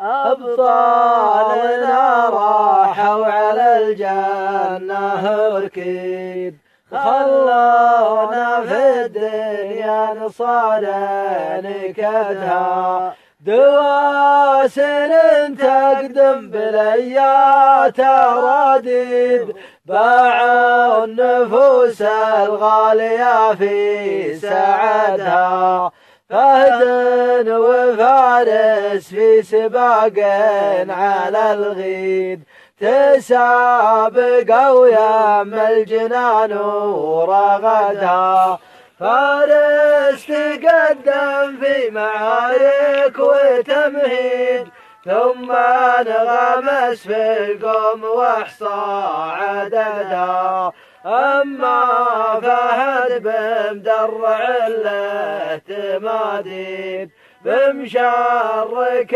أبطالنا راحوا على الجنة ركيد خلونا في الدنيا نصار نكدها دواسن تقدم بليات رديد باعوا النفوس الغالية في سعدها فهد وفارس في سباق على الغيد. تسابقوا يم الجنان ورغدها فارس تقدم في معارك وتمهيد. ثم انغمس في القوم واحصى عددا أما فهد بمدرع له تماديد بمشارك